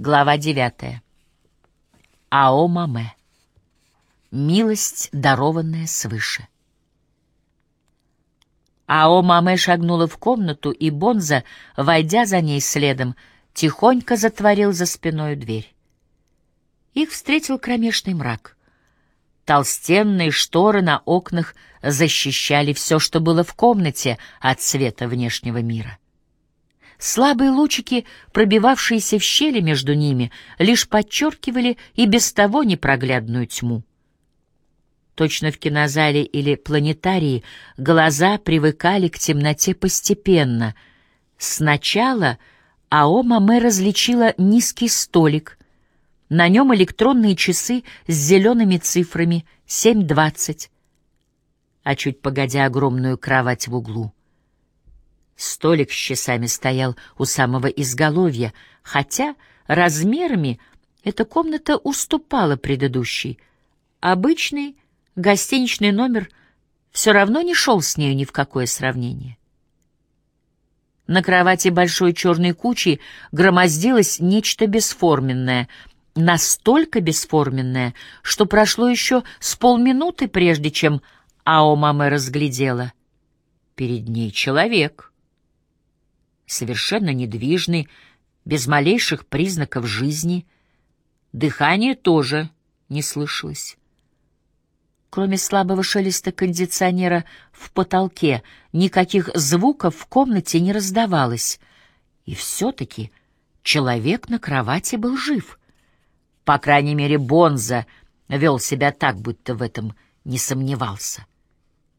Глава девятая. Ао Маме. Милость, дарованная свыше. Ао Маме шагнула в комнату, и Бонза, войдя за ней следом, тихонько затворил за спиной дверь. Их встретил кромешный мрак. Толстенные шторы на окнах защищали все, что было в комнате от света внешнего мира. Слабые лучики, пробивавшиеся в щели между ними, лишь подчеркивали и без того непроглядную тьму. Точно в кинозале или планетарии глаза привыкали к темноте постепенно. Сначала Ао Маме различила низкий столик, на нем электронные часы с зелеными цифрами 7.20, а чуть погодя огромную кровать в углу. Столик с часами стоял у самого изголовья, хотя размерами эта комната уступала предыдущей. Обычный гостиничный номер все равно не шел с нею ни в какое сравнение. На кровати большой черной кучей громоздилось нечто бесформенное — настолько бесформенная, что прошло еще с полминуты, прежде чем Аомаме разглядела. Перед ней человек, совершенно недвижный, без малейших признаков жизни. Дыхание тоже не слышалось. Кроме слабого шелеста кондиционера в потолке, никаких звуков в комнате не раздавалось. И все-таки человек на кровати был жив — по крайней мере, Бонза вел себя так, будто в этом не сомневался.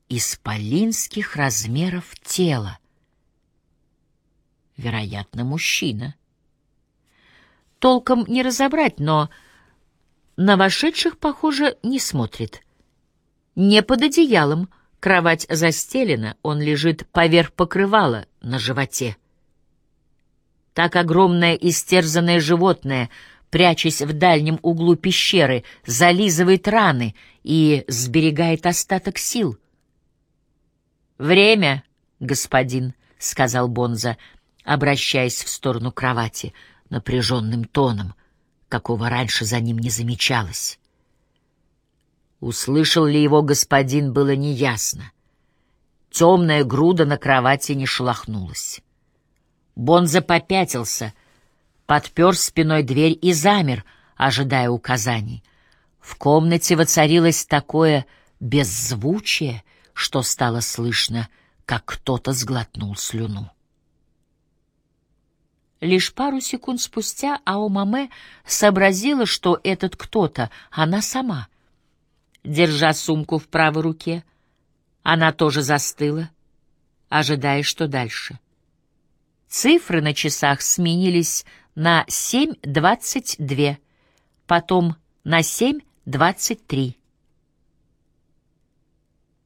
Исполинских размеров тела. Вероятно, мужчина. Толком не разобрать, но на вошедших, похоже, не смотрит. Не под одеялом, кровать застелена, он лежит поверх покрывала на животе. Так огромное истерзанное животное — прячась в дальнем углу пещеры, зализывает раны и сберегает остаток сил. «Время, господин», — сказал Бонза, обращаясь в сторону кровати напряженным тоном, какого раньше за ним не замечалось. Услышал ли его господин, было неясно. Темная груда на кровати не шелохнулась. Бонза попятился — подпер спиной дверь и замер, ожидая указаний. В комнате воцарилось такое беззвучие, что стало слышно, как кто-то сглотнул слюну. Лишь пару секунд спустя Аомаме сообразила, что этот кто-то — она сама. Держа сумку в правой руке, она тоже застыла, ожидая, что дальше. Цифры на часах сменились на 7.22, потом на 7.23.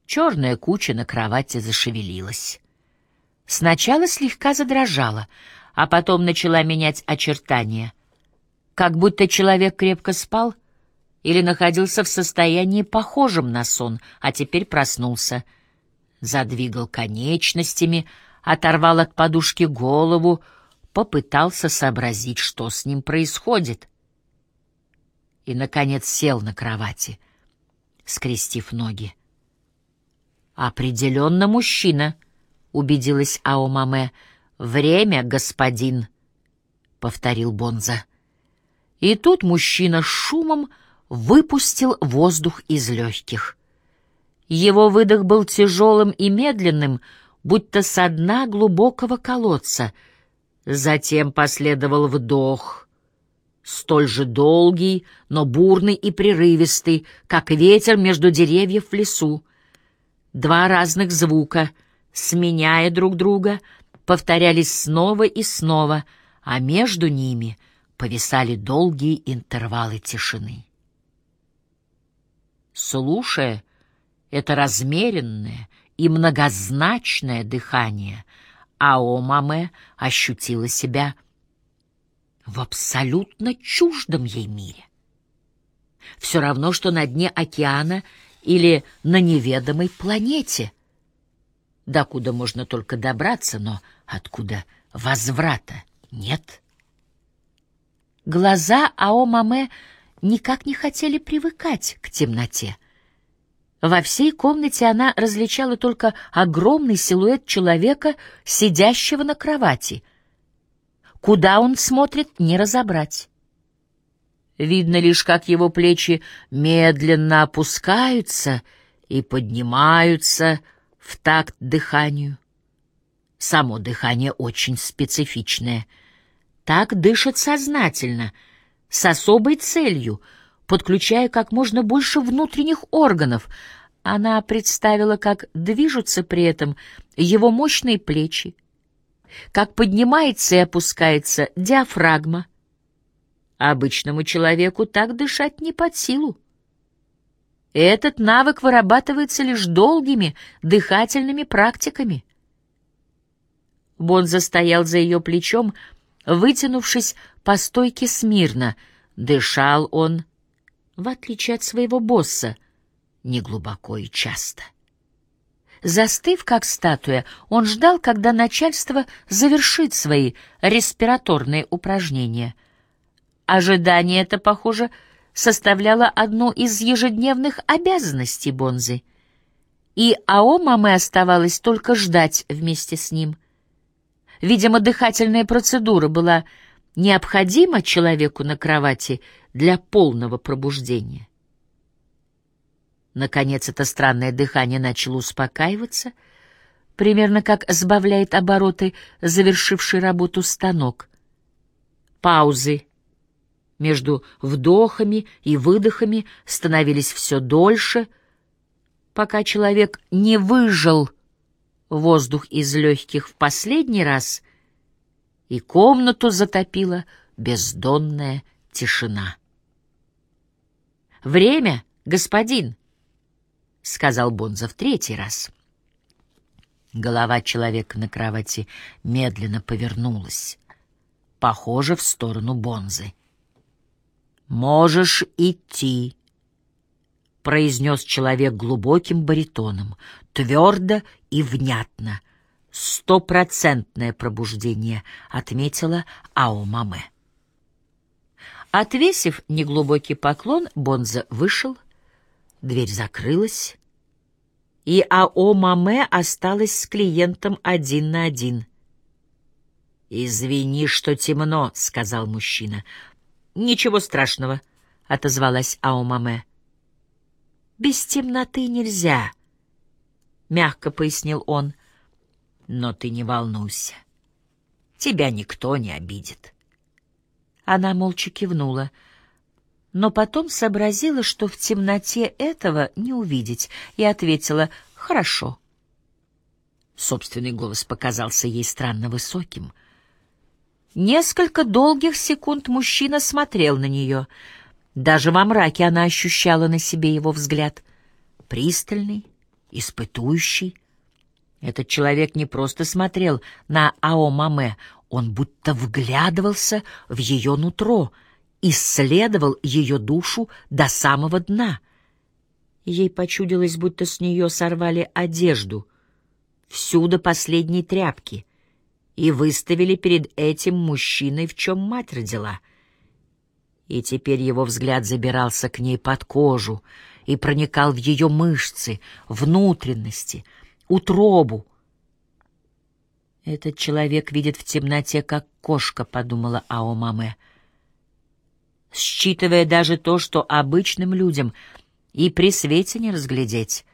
Черная куча на кровати зашевелилась. Сначала слегка задрожала, а потом начала менять очертания, как будто человек крепко спал или находился в состоянии похожем на сон, а теперь проснулся. Задвигал конечностями, оторвал от подушки голову, попытался сообразить, что с ним происходит. И, наконец, сел на кровати, скрестив ноги. «Определенно мужчина», — убедилась Аомаме. «Время, господин», — повторил Бонза. И тут мужчина шумом выпустил воздух из легких. Его выдох был тяжелым и медленным, будто со дна глубокого колодца — Затем последовал вдох, столь же долгий, но бурный и прерывистый, как ветер между деревьев в лесу. Два разных звука, сменяя друг друга, повторялись снова и снова, а между ними повисали долгие интервалы тишины. Слушая это размеренное и многозначное дыхание — Аомаме ощутила себя в абсолютно чуждом ей мире. Все равно, что на дне океана или на неведомой планете. Докуда можно только добраться, но откуда возврата нет. Глаза Ао Маме никак не хотели привыкать к темноте. Во всей комнате она различала только огромный силуэт человека, сидящего на кровати. Куда он смотрит, не разобрать. Видно лишь, как его плечи медленно опускаются и поднимаются в такт дыханию. Само дыхание очень специфичное. Так дышит сознательно, с особой целью — подключая как можно больше внутренних органов. Она представила, как движутся при этом его мощные плечи, как поднимается и опускается диафрагма. Обычному человеку так дышать не под силу. Этот навык вырабатывается лишь долгими дыхательными практиками. Бонза стоял за ее плечом, вытянувшись по стойке смирно. Дышал он в отличие от своего босса, неглубоко и часто. Застыв, как статуя, он ждал, когда начальство завершит свои респираторные упражнения. Ожидание это, похоже, составляло одну из ежедневных обязанностей Бонзы. И АО мамы оставалось только ждать вместе с ним. Видимо, дыхательная процедура была необходима человеку на кровати для полного пробуждения. Наконец это странное дыхание начало успокаиваться, примерно как сбавляет обороты завершивший работу станок. Паузы между вдохами и выдохами становились все дольше, пока человек не выжил воздух из легких в последний раз, и комнату затопила бездонная тишина. «Время, господин!» — сказал Бонза в третий раз. Голова человека на кровати медленно повернулась, похоже, в сторону Бонзы. «Можешь идти», — произнес человек глубоким баритоном, твердо и внятно. «Стопроцентное пробуждение», — отметила Ао Маме. Отвесив неглубокий поклон, Бонза вышел, дверь закрылась, и АО Маме осталась с клиентом один на один. «Извини, что темно», — сказал мужчина. «Ничего страшного», — отозвалась АО Маме. «Без темноты нельзя», — мягко пояснил он. «Но ты не волнуйся, тебя никто не обидит». Она молча кивнула, но потом сообразила, что в темноте этого не увидеть, и ответила «Хорошо». Собственный голос показался ей странно высоким. Несколько долгих секунд мужчина смотрел на нее. Даже во мраке она ощущала на себе его взгляд. Пристальный, испытующий. Этот человек не просто смотрел на Ао Маме, он будто вглядывался в ее нутро, исследовал ее душу до самого дна. Ей почудилось, будто с нее сорвали одежду, всюду последние тряпки, и выставили перед этим мужчиной, в чем мать родила. И теперь его взгляд забирался к ней под кожу и проникал в ее мышцы, внутренности, утробу, «Этот человек видит в темноте, как кошка», — подумала Ао Маме. Считывая даже то, что обычным людям и при свете не разглядеть.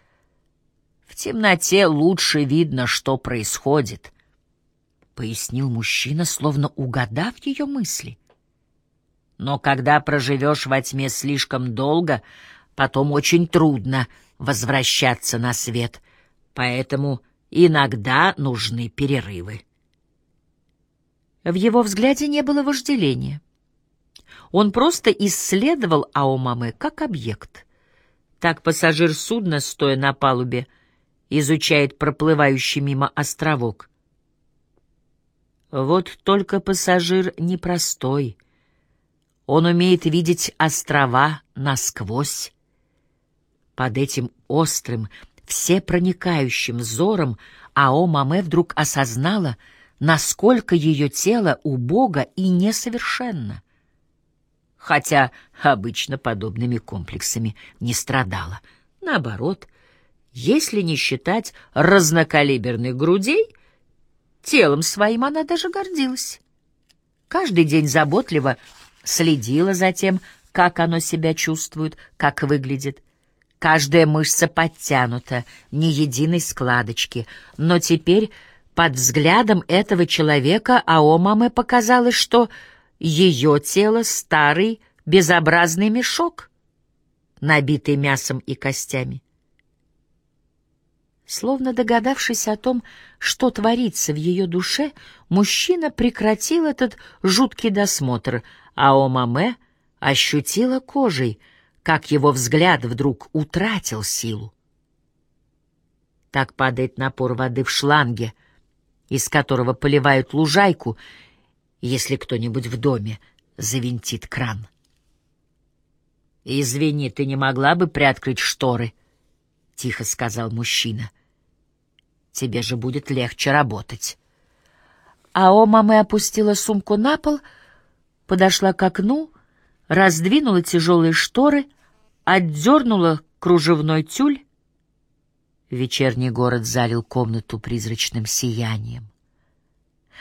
В темноте лучше видно, что происходит, — пояснил мужчина, словно угадав ее мысли. Но когда проживешь во тьме слишком долго, потом очень трудно возвращаться на свет, поэтому Иногда нужны перерывы. В его взгляде не было вожделения. Он просто исследовал Аомамы как объект. Так пассажир судна, стоя на палубе, изучает проплывающий мимо островок. Вот только пассажир непростой. Он умеет видеть острова насквозь. Под этим острым, всепроникающим взором Ао Маме вдруг осознала, насколько ее тело убого и несовершенно. хотя обычно подобными комплексами не страдала. Наоборот, если не считать разнокалиберных грудей, телом своим она даже гордилась. Каждый день заботливо следила за тем, как оно себя чувствует, как выглядит. Каждая мышца подтянута, ни единой складочки. Но теперь под взглядом этого человека Аомаме показалось, что ее тело — старый безобразный мешок, набитый мясом и костями. Словно догадавшись о том, что творится в ее душе, мужчина прекратил этот жуткий досмотр, а Омаме ощутила кожей, как его взгляд вдруг утратил силу. Так падает напор воды в шланге, из которого поливают лужайку, если кто-нибудь в доме завинтит кран. «Извини, ты не могла бы приоткрыть шторы?» — тихо сказал мужчина. Тебе же будет легче работать. А Омаме опустила сумку на пол, подошла к окну, раздвинула тяжелые шторы, отдернула кружевной тюль. Вечерний город залил комнату призрачным сиянием.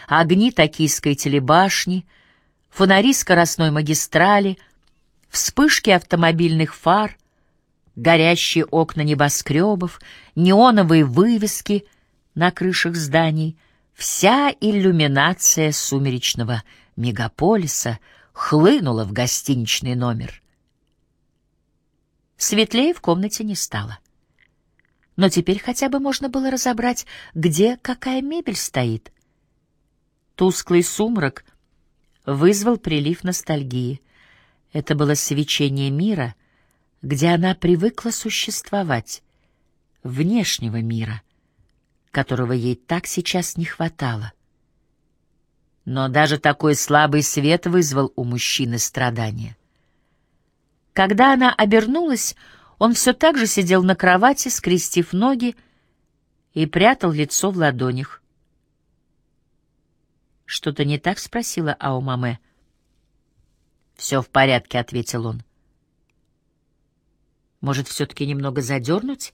Огни токийской телебашни, фонари скоростной магистрали, вспышки автомобильных фар, горящие окна небоскребов, неоновые вывески — на крышах зданий, вся иллюминация сумеречного мегаполиса хлынула в гостиничный номер. Светлее в комнате не стало. Но теперь хотя бы можно было разобрать, где какая мебель стоит. Тусклый сумрак вызвал прилив ностальгии. Это было свечение мира, где она привыкла существовать, внешнего мира — которого ей так сейчас не хватало. Но даже такой слабый свет вызвал у мужчины страдания. Когда она обернулась, он все так же сидел на кровати, скрестив ноги, и прятал лицо в ладонях. «Что-то не так?» — спросила Аумаме. «Все в порядке», — ответил он. «Может, все-таки немного задернуть?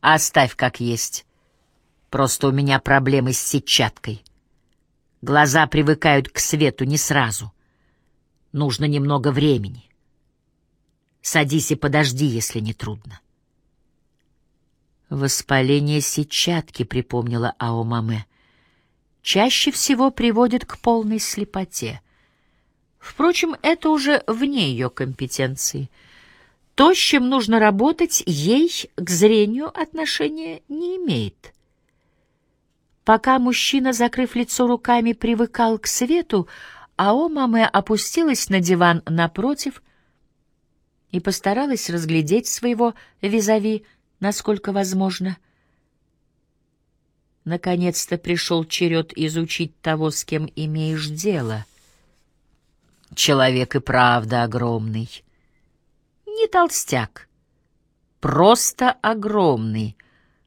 Оставь как есть. Просто у меня проблемы с сетчаткой. Глаза привыкают к свету не сразу. Нужно немного времени. Садись и подожди, если не трудно. Воспаление сетчатки, припомнила Аомаме, чаще всего приводит к полной слепоте. Впрочем, это уже вне ее компетенции. То, с чем нужно работать, ей к зрению отношения не имеет. Пока мужчина, закрыв лицо руками, привыкал к свету, Ао Маме опустилась на диван напротив и постаралась разглядеть своего визави, насколько возможно. Наконец-то пришел черед изучить того, с кем имеешь дело. Человек и правда огромный. Не толстяк, просто огромный,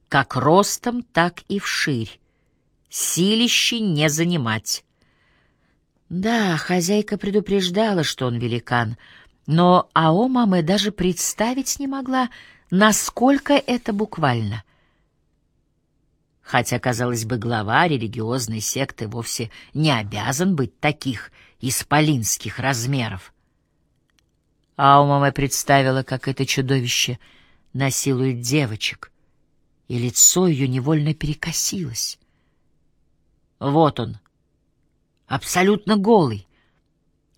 как ростом, так и вширь силище не занимать. Да, хозяйка предупреждала, что он великан, но Ао Маме даже представить не могла, насколько это буквально. Хотя, казалось бы, глава религиозной секты вовсе не обязан быть таких исполинских размеров. Ао Маме представила, как это чудовище насилует девочек, и лицо ее невольно перекосилось. Вот он, абсолютно голый,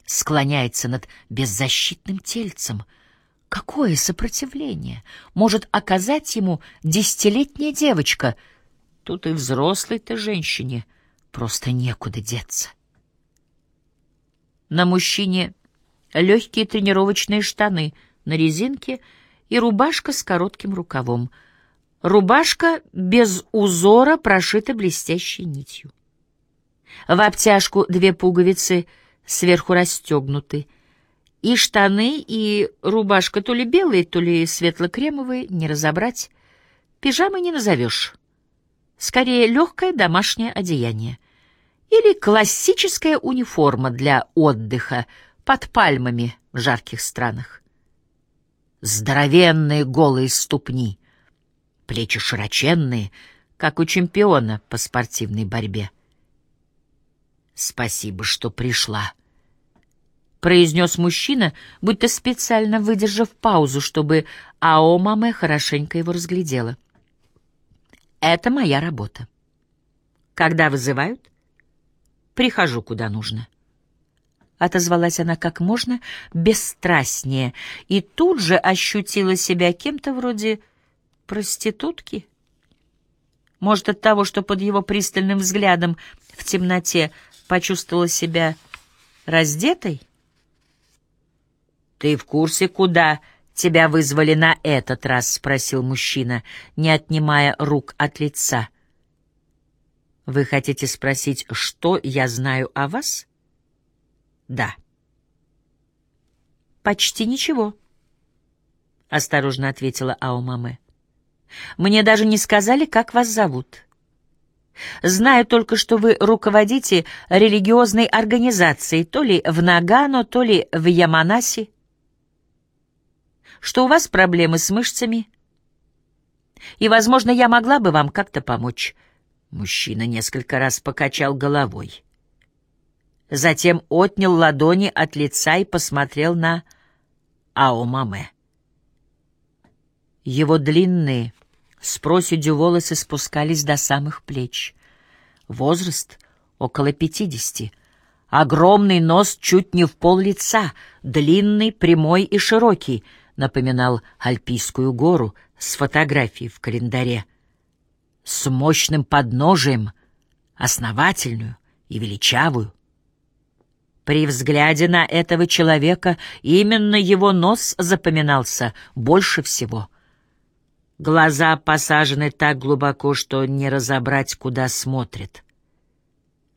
склоняется над беззащитным тельцем. Какое сопротивление может оказать ему десятилетняя девочка? Тут и взрослой-то женщине просто некуда деться. На мужчине легкие тренировочные штаны на резинке и рубашка с коротким рукавом. Рубашка без узора прошита блестящей нитью. В обтяжку две пуговицы сверху расстегнуты. И штаны, и рубашка то ли белые, то ли светло-кремовые, не разобрать. Пижамы не назовешь. Скорее, легкое домашнее одеяние. Или классическая униформа для отдыха, под пальмами в жарких странах. Здоровенные голые ступни, плечи широченные, как у чемпиона по спортивной борьбе. «Спасибо, что пришла», — произнес мужчина, будто специально выдержав паузу, чтобы Аомаме хорошенько его разглядела. «Это моя работа. Когда вызывают, прихожу куда нужно». Отозвалась она как можно бесстрастнее и тут же ощутила себя кем-то вроде проститутки. Может, от того, что под его пристальным взглядом в темноте почувствовала себя раздетой? «Ты в курсе, куда тебя вызвали на этот раз?» — спросил мужчина, не отнимая рук от лица. «Вы хотите спросить, что я знаю о вас?» «Да». «Почти ничего», — осторожно ответила Аумаме. «Мне даже не сказали, как вас зовут». Знаю только, что вы руководите религиозной организацией то ли в Нагано, то ли в Яманаси. Что у вас проблемы с мышцами. И, возможно, я могла бы вам как-то помочь. Мужчина несколько раз покачал головой. Затем отнял ладони от лица и посмотрел на Аомаме. Его длинные, с проседью волосы спускались до самых плеч. Возраст — около пятидесяти. Огромный нос чуть не в пол лица, длинный, прямой и широкий, напоминал Альпийскую гору с фотографией в календаре. С мощным подножием, основательную и величавую. При взгляде на этого человека именно его нос запоминался больше всего — Глаза посажены так глубоко, что не разобрать, куда смотрит.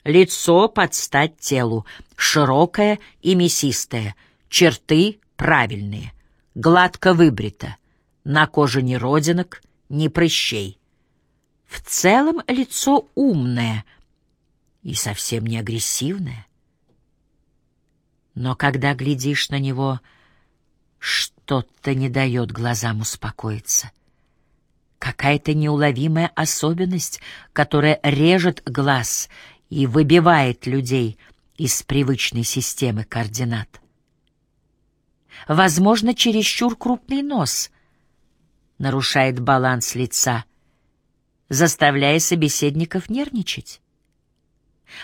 Лицо под стать телу, широкое и мясистое, черты правильные, гладко выбрито, на коже ни родинок, ни прыщей. В целом лицо умное и совсем не агрессивное. Но когда глядишь на него, что-то не дает глазам успокоиться какая-то неуловимая особенность, которая режет глаз и выбивает людей из привычной системы координат. Возможно, чересчур крупный нос нарушает баланс лица, заставляя собеседников нервничать.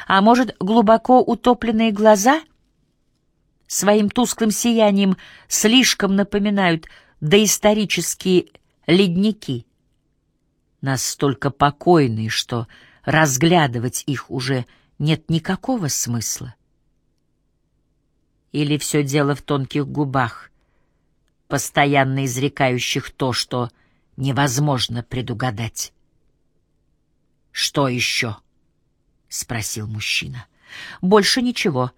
А может, глубоко утопленные глаза своим тусклым сиянием слишком напоминают доисторические ледники — настолько покойные, что разглядывать их уже нет никакого смысла. Или все дело в тонких губах, постоянно изрекающих то, что невозможно предугадать. «Что еще?» — спросил мужчина. «Больше ничего»,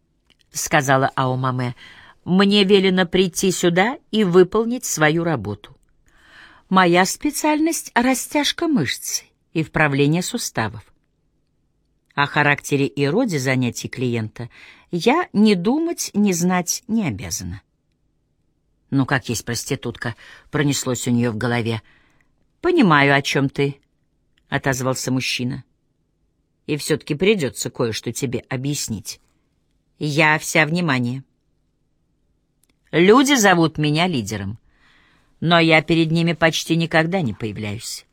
— сказала Аумаме. «Мне велено прийти сюда и выполнить свою работу. Моя специальность — растяжка мышц и вправление суставов. О характере и роде занятий клиента я ни думать, ни знать не обязана. «Ну, как есть проститутка», — пронеслось у нее в голове. «Понимаю, о чем ты», — отозвался мужчина. «И все-таки придется кое-что тебе объяснить. Я вся внимание. Люди зовут меня лидером но я перед ними почти никогда не появляюсь.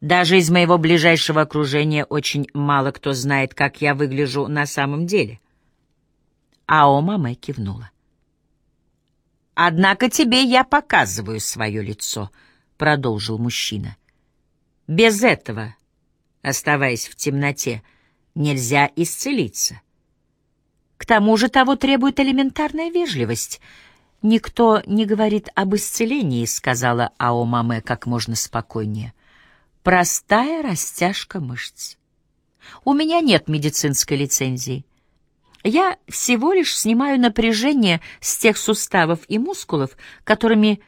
Даже из моего ближайшего окружения очень мало кто знает, как я выгляжу на самом деле. Ао Маме кивнула. «Однако тебе я показываю свое лицо», — продолжил мужчина. «Без этого, оставаясь в темноте, нельзя исцелиться. К тому же того требует элементарная вежливость — «Никто не говорит об исцелении», — сказала Аомаме как можно спокойнее. «Простая растяжка мышц. У меня нет медицинской лицензии. Я всего лишь снимаю напряжение с тех суставов и мускулов, которыми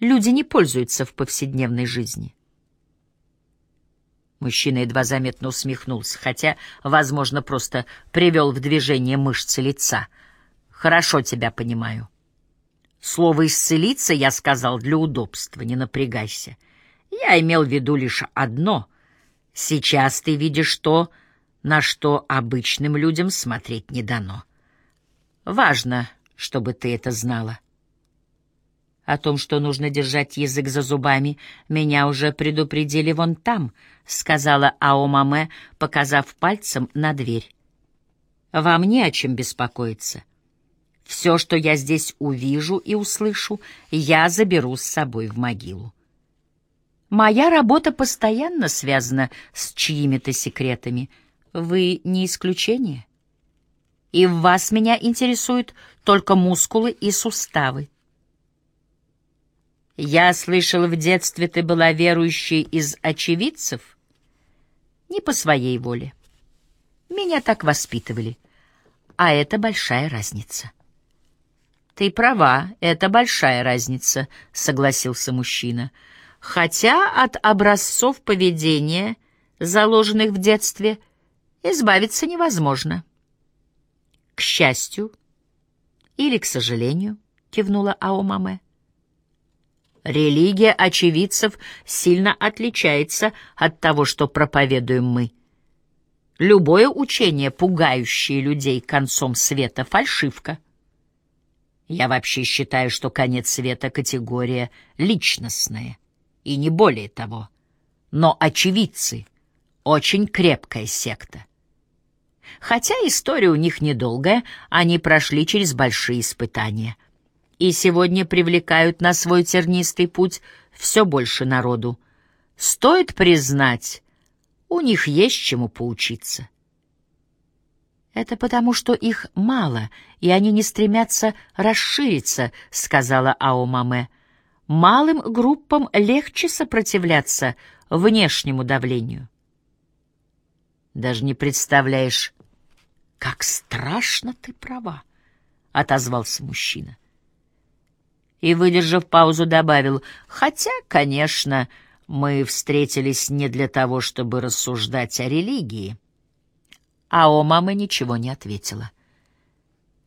люди не пользуются в повседневной жизни». Мужчина едва заметно усмехнулся, хотя, возможно, просто привел в движение мышцы лица — Хорошо тебя понимаю. Слово «исцелиться» я сказал для удобства, не напрягайся. Я имел в виду лишь одно. Сейчас ты видишь то, на что обычным людям смотреть не дано. Важно, чтобы ты это знала. О том, что нужно держать язык за зубами, меня уже предупредили вон там, — сказала Аомаме, показав пальцем на дверь. Вам не о чем беспокоиться. Все, что я здесь увижу и услышу, я заберу с собой в могилу. Моя работа постоянно связана с чьими-то секретами. Вы не исключение. И в вас меня интересуют только мускулы и суставы. Я слышал, в детстве ты была верующей из очевидцев? Не по своей воле. Меня так воспитывали. А это большая разница. Ты права, это большая разница, согласился мужчина. Хотя от образцов поведения, заложенных в детстве, избавиться невозможно. К счастью или к сожалению, кивнула Аомаме. Религия очевидцев сильно отличается от того, что проповедуем мы. Любое учение, пугающее людей концом света, — фальшивка. Я вообще считаю, что конец света — категория личностная, и не более того. Но очевидцы — очень крепкая секта. Хотя история у них недолгая, они прошли через большие испытания — и сегодня привлекают на свой тернистый путь все больше народу. Стоит признать, у них есть чему поучиться. «Это потому, что их мало, и они не стремятся расшириться», — сказала Аомаме. «Малым группам легче сопротивляться внешнему давлению». «Даже не представляешь, как страшно ты права», — отозвался мужчина и, выдержав паузу, добавил, «Хотя, конечно, мы встретились не для того, чтобы рассуждать о религии». А о мамы ничего не ответила.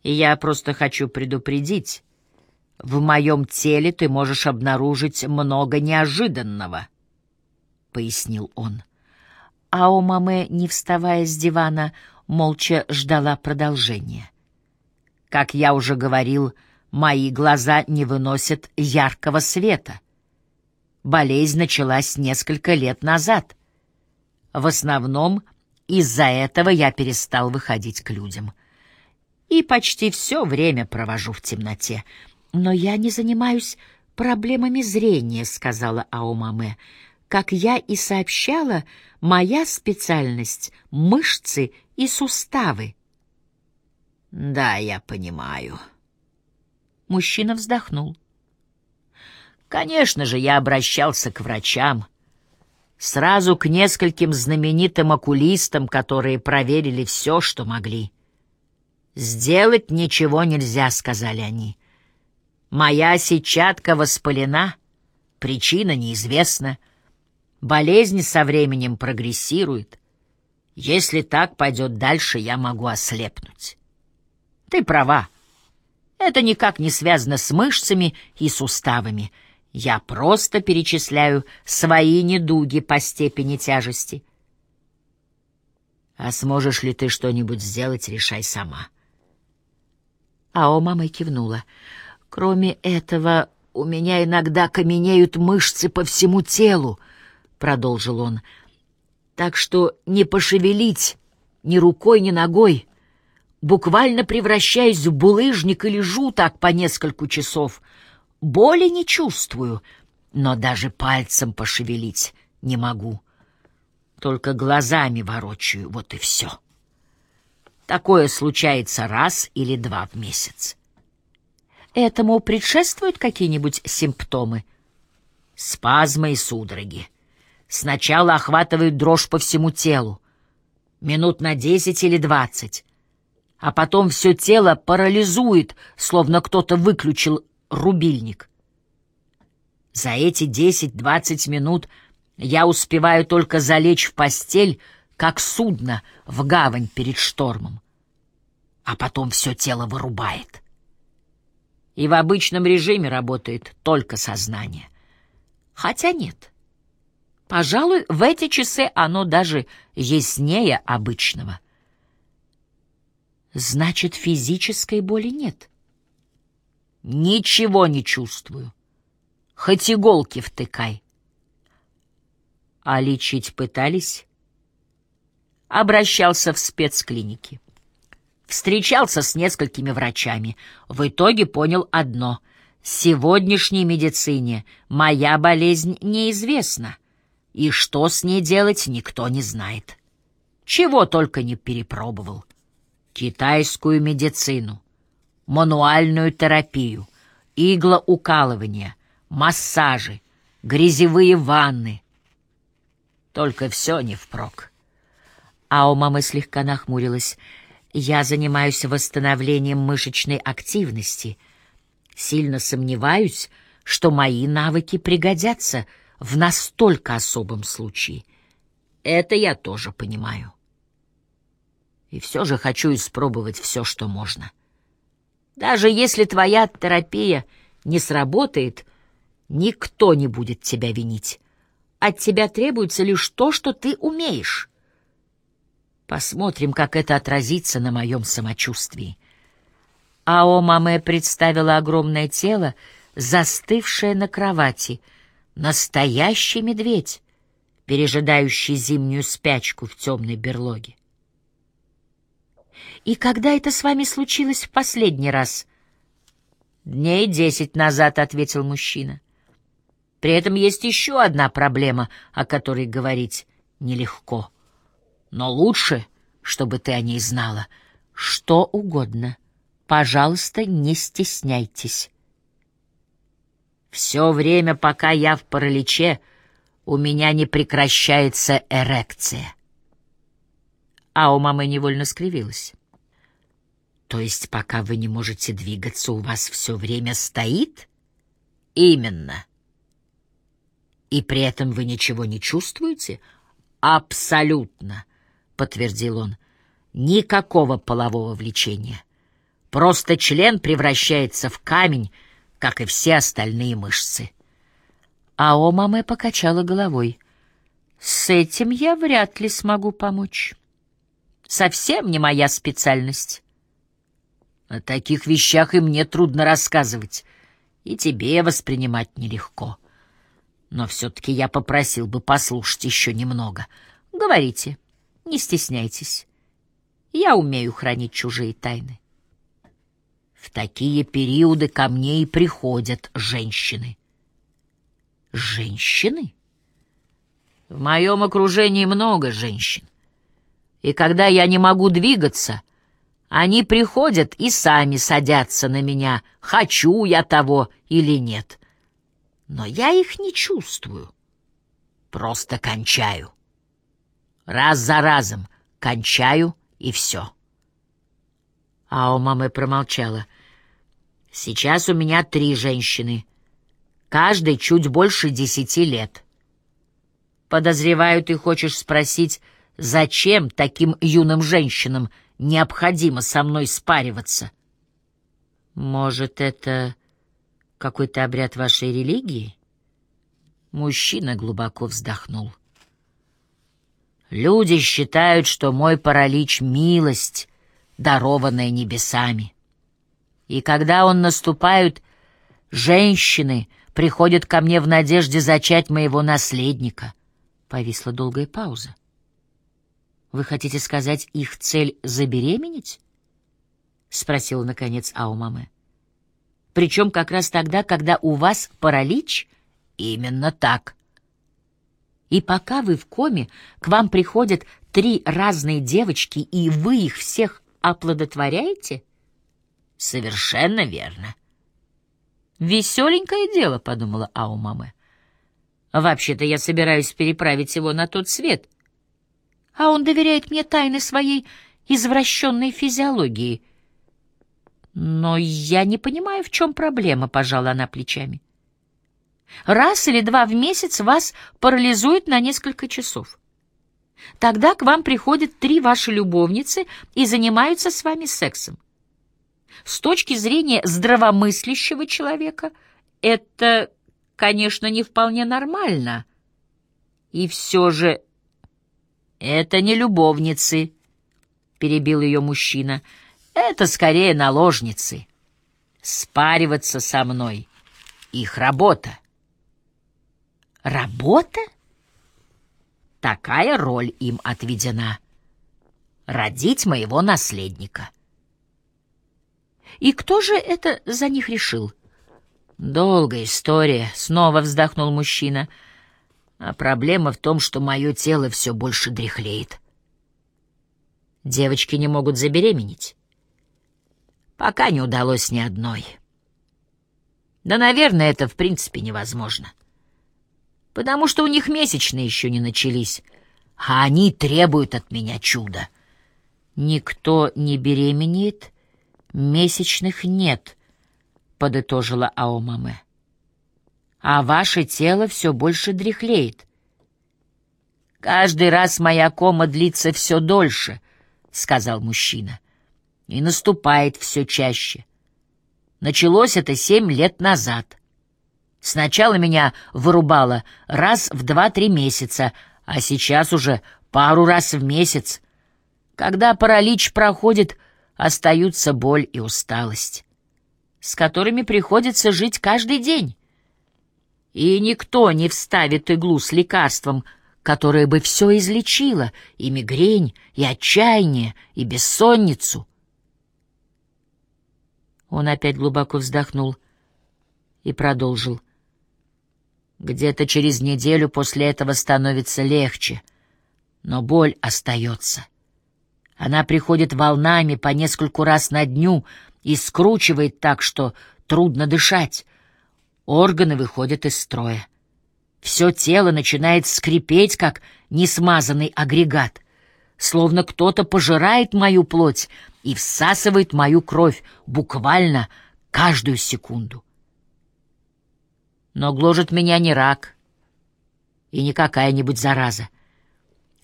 «Я просто хочу предупредить. В моем теле ты можешь обнаружить много неожиданного», — пояснил он. А у мамы, не вставая с дивана, молча ждала продолжения. Как я уже говорил, — Мои глаза не выносят яркого света. Болезнь началась несколько лет назад. В основном из-за этого я перестал выходить к людям. И почти все время провожу в темноте. Но я не занимаюсь проблемами зрения, сказала Аомаме. Как я и сообщала, моя специальность — мышцы и суставы. Да, я понимаю. Мужчина вздохнул. Конечно же, я обращался к врачам. Сразу к нескольким знаменитым окулистам, которые проверили все, что могли. «Сделать ничего нельзя», — сказали они. «Моя сетчатка воспалена, причина неизвестна. Болезнь со временем прогрессирует. Если так пойдет дальше, я могу ослепнуть». «Ты права», это никак не связано с мышцами и суставами. Я просто перечисляю свои недуги по степени тяжести. А сможешь ли ты что-нибудь сделать, решай сама. А о мама кивнула. Кроме этого, у меня иногда каменеют мышцы по всему телу, продолжил он. Так что не пошевелить ни рукой, ни ногой буквально превращаюсь в булыжник лежу так по несколько часов. Боли не чувствую, но даже пальцем пошевелить не могу. Только глазами ворочаю, вот и все. Такое случается раз или два в месяц. Этому предшествуют какие-нибудь симптомы? Спазмы и судороги. Сначала охватывают дрожь по всему телу. Минут на десять или двадцать а потом все тело парализует, словно кто-то выключил рубильник. За эти десять-двадцать минут я успеваю только залечь в постель, как судно в гавань перед штормом. а потом все тело вырубает. И в обычном режиме работает только сознание. Хотя нет. Пожалуй, в эти часы оно даже яснее обычного. Значит, физической боли нет. Ничего не чувствую. Хоть иголки втыкай. А лечить пытались? Обращался в спецклинике. Встречался с несколькими врачами. В итоге понял одно. Сегодняшней медицине моя болезнь неизвестна. И что с ней делать, никто не знает. Чего только не перепробовал. Китайскую медицину, мануальную терапию, иглоукалывание, массажи, грязевые ванны. Только все не впрок. А у мамы слегка нахмурилась. Я занимаюсь восстановлением мышечной активности. Сильно сомневаюсь, что мои навыки пригодятся в настолько особом случае. Это я тоже понимаю. И все же хочу испробовать все, что можно. Даже если твоя терапия не сработает, никто не будет тебя винить. От тебя требуется лишь то, что ты умеешь. Посмотрим, как это отразится на моем самочувствии. Ао Маме представила огромное тело, застывшее на кровати. Настоящий медведь, пережидающий зимнюю спячку в темной берлоге. «И когда это с вами случилось в последний раз?» «Дней десять назад», — ответил мужчина. «При этом есть еще одна проблема, о которой говорить нелегко. Но лучше, чтобы ты о ней знала. Что угодно. Пожалуйста, не стесняйтесь». «Все время, пока я в параличе, у меня не прекращается эрекция». А у мамы невольно скривилась. То есть, пока вы не можете двигаться, у вас все время стоит? Именно. И при этом вы ничего не чувствуете? Абсолютно, подтвердил он. Никакого полового влечения. Просто член превращается в камень, как и все остальные мышцы. А Омаме покачала головой. С этим я вряд ли смогу помочь. Совсем не моя специальность. О таких вещах и мне трудно рассказывать, и тебе воспринимать нелегко. Но все-таки я попросил бы послушать еще немного. Говорите, не стесняйтесь. Я умею хранить чужие тайны. В такие периоды ко мне и приходят женщины. Женщины? В моем окружении много женщин. И когда я не могу двигаться, они приходят и сами садятся на меня, хочу я того или нет. Но я их не чувствую. Просто кончаю. Раз за разом кончаю, и все. А у мамы промолчала. Сейчас у меня три женщины. Каждой чуть больше десяти лет. Подозреваю, ты хочешь спросить, зачем таким юным женщинам необходимо со мной спариваться. Может, это какой-то обряд вашей религии? Мужчина глубоко вздохнул. Люди считают, что мой паралич — милость, дарованная небесами. И когда он наступает, женщины приходят ко мне в надежде зачать моего наследника. Повисла долгая пауза. Вы хотите сказать, их цель — забеременеть? — спросила, наконец, Аумаме. — Причем как раз тогда, когда у вас паралич? — Именно так. И пока вы в коме, к вам приходят три разные девочки, и вы их всех оплодотворяете? — Совершенно верно. «Веселенькое дело», — подумала Аумаме. «Вообще-то я собираюсь переправить его на тот свет» а он доверяет мне тайны своей извращенной физиологии. Но я не понимаю, в чем проблема, пожала она плечами. Раз или два в месяц вас парализует на несколько часов. Тогда к вам приходят три ваши любовницы и занимаются с вами сексом. С точки зрения здравомыслящего человека это, конечно, не вполне нормально. И все же это не любовницы, перебил ее мужчина. Это скорее наложницы. Спариваться со мной — их работа. Работа? Такая роль им отведена. Родить моего наследника. И кто же это за них решил? Долгая история, снова вздохнул мужчина. А проблема в том, что мое тело все больше дряхлеет. Девочки не могут забеременеть. Пока не удалось ни одной. Да, наверное, это в принципе невозможно. Потому что у них месячные еще не начались, а они требуют от меня чуда. Никто не беременеет, месячных нет, подытожила Аомаме. А ваше тело все больше дряхлеет. Каждый раз моя кома длится все дольше, сказал мужчина и наступает все чаще. Началось это семь лет назад. Сначала меня вырубало раз в два-три месяца, а сейчас уже пару раз в месяц. Когда паралич проходит, остаются боль и усталость, с которыми приходится жить каждый день. И никто не вставит иглу с лекарством, которое бы все излечило, и мигрень, и отчаяние, и бессонницу. Он опять глубоко вздохнул и продолжил. Где-то через неделю после этого становится легче, но боль остается. Она приходит волнами по нескольку раз на дню и скручивает так, что трудно дышать. Органы выходят из строя. Все тело начинает скрипеть, как несмазанный агрегат, словно кто-то пожирает мою плоть и всасывает мою кровь буквально каждую секунду. Но гложет меня не рак и не какая-нибудь зараза.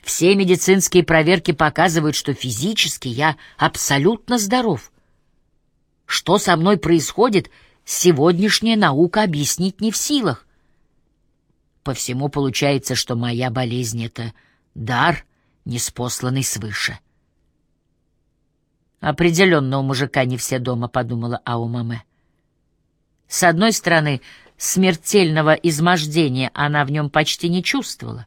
Все медицинские проверки показывают, что физически я абсолютно здоров. Что со мной происходит, сегодняшняя наука объяснить не в силах. По всему получается, что моя болезнь — это дар, неспосланный свыше. Определенно у мужика не все дома, подумала Аумаме. С одной стороны, смертельного измождения она в нем почти не чувствовала.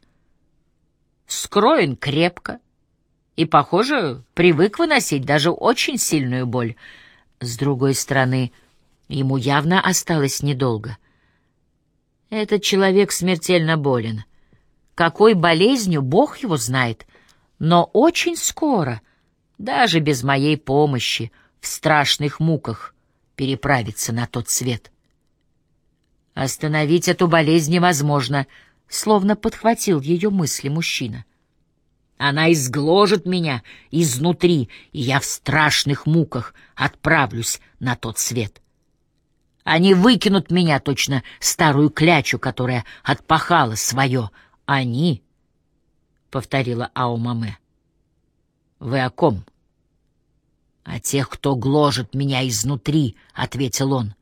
Скроен крепко и, похоже, привык выносить даже очень сильную боль. С другой стороны, ему явно осталось недолго. Этот человек смертельно болен. Какой болезнью, Бог его знает, но очень скоро — даже без моей помощи, в страшных муках переправиться на тот свет. Остановить эту болезнь невозможно, словно подхватил ее мысли мужчина. Она изгложит меня изнутри, и я в страшных муках отправлюсь на тот свет. Они выкинут меня, точно старую клячу, которая отпахала свое. Они, — повторила Аумаме, — «Вы о ком?» «О тех, кто гложет меня изнутри», — ответил он.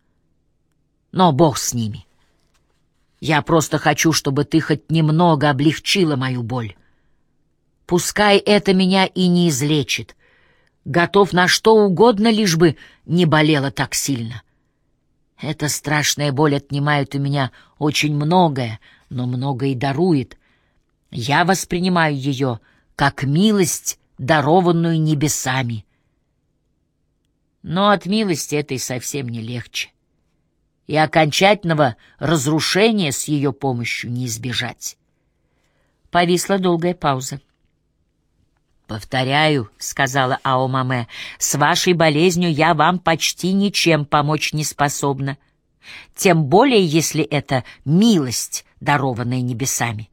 «Но бог с ними. Я просто хочу, чтобы ты хоть немного облегчила мою боль. Пускай это меня и не излечит. Готов на что угодно, лишь бы не болело так сильно. Эта страшная боль отнимает у меня очень многое, но многое и дарует. Я воспринимаю ее как милость дарованную небесами. Но от милости этой совсем не легче, и окончательного разрушения с ее помощью не избежать. Повисла долгая пауза. «Повторяю», — сказала Аомаме, — «с вашей болезнью я вам почти ничем помочь не способна, тем более если это милость, дарованная небесами».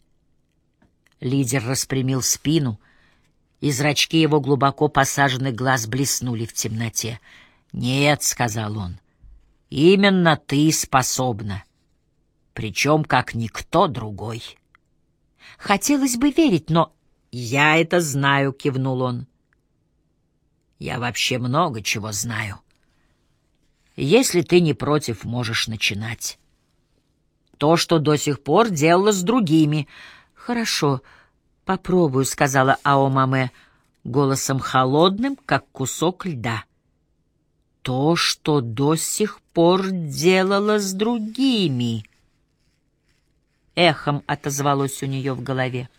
Лидер распрямил спину — и зрачки его глубоко посаженных глаз блеснули в темноте. «Нет», — сказал он, — «именно ты способна, причем как никто другой». Хотелось бы верить, но «Я это знаю», — кивнул он. «Я вообще много чего знаю. Если ты не против, можешь начинать. То, что до сих пор делала с другими». «Хорошо, попробую», — сказала Аомаме голосом холодным, как кусок льда. «То, что до сих пор делала с другими». Эхом отозвалось у нее в голове.